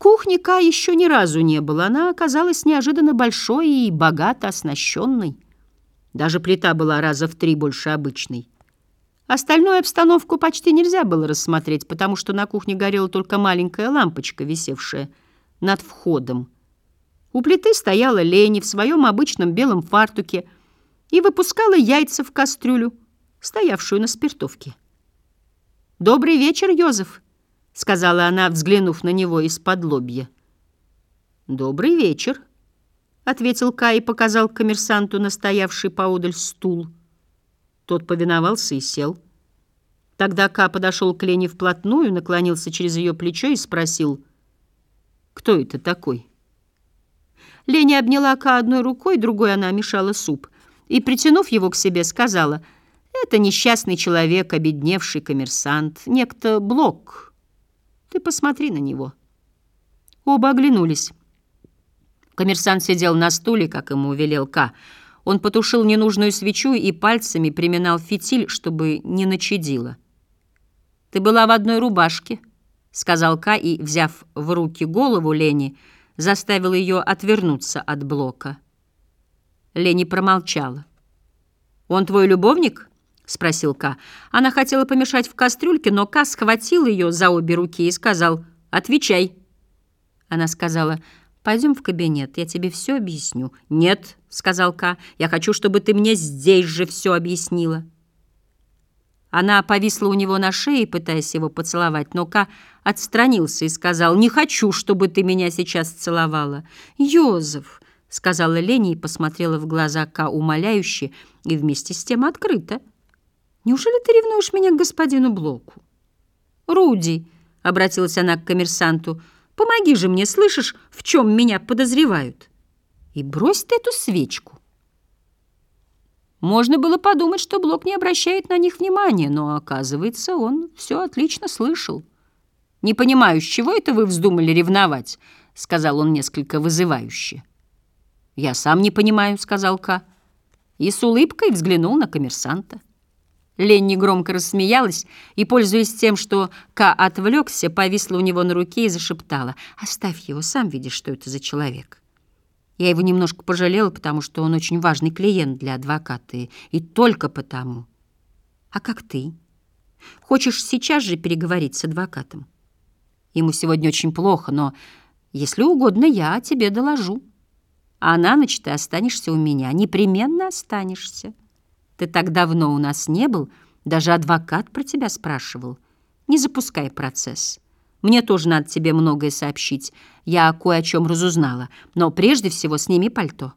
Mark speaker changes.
Speaker 1: кухне Ка еще ни разу не было. Она оказалась неожиданно большой и богато оснащенной. Даже плита была раза в три больше обычной. Остальную обстановку почти нельзя было рассмотреть, потому что на кухне горела только маленькая лампочка, висевшая над входом. У плиты стояла Лени в своем обычном белом фартуке и выпускала яйца в кастрюлю, стоявшую на спиртовке. «Добрый вечер, Йозеф», — сказала она, взглянув на него из-под лобья. «Добрый вечер», — ответил Кай и показал коммерсанту настоявший поодаль стул. Тот повиновался и сел. Тогда Ка подошел к Лене вплотную, наклонился через ее плечо и спросил, «Кто это такой?» Леня обняла Ка одной рукой, другой она мешала суп, и, притянув его к себе, сказала, «Это несчастный человек, обедневший коммерсант, некто Блок. Ты посмотри на него». Оба оглянулись. Коммерсант сидел на стуле, как ему велел Ка, — он потушил ненужную свечу и пальцами приминал фитиль, чтобы не начадило. «Ты была в одной рубашке», — сказал Ка и, взяв в руки голову Лени, заставил ее отвернуться от блока. Лени промолчала. «Он твой любовник?» — спросил Ка. Она хотела помешать в кастрюльке, но Ка схватил ее за обе руки и сказал «Отвечай». Она сказала «Пойдем в кабинет, я тебе все объясню». «Нет», — сказал Ка, — «я хочу, чтобы ты мне здесь же все объяснила». Она повисла у него на шее, пытаясь его поцеловать, но Ка отстранился и сказал, «Не хочу, чтобы ты меня сейчас целовала». «Йозеф», — сказала Леня и посмотрела в глаза Ка умоляюще и вместе с тем открыто. «Неужели ты ревнуешь меня к господину Блоку?» «Руди», — обратилась она к коммерсанту, — Помоги же мне, слышишь, в чем меня подозревают? И брось ты эту свечку. Можно было подумать, что Блок не обращает на них внимания, но, оказывается, он все отлично слышал. «Не понимаю, с чего это вы вздумали ревновать?» — сказал он несколько вызывающе. «Я сам не понимаю», — сказал Ка. И с улыбкой взглянул на коммерсанта. Ленни громко рассмеялась и, пользуясь тем, что Ка отвлекся, повисла у него на руке и зашептала. «Оставь его, сам видишь, что это за человек». Я его немножко пожалела, потому что он очень важный клиент для адвоката, и только потому. А как ты? Хочешь сейчас же переговорить с адвокатом? Ему сегодня очень плохо, но, если угодно, я тебе доложу. А на ночь ты останешься у меня, непременно останешься. Ты так давно у нас не был, даже адвокат про тебя спрашивал. Не запускай процесс. Мне тоже надо тебе многое сообщить. Я кое о чем разузнала. Но прежде всего сними пальто».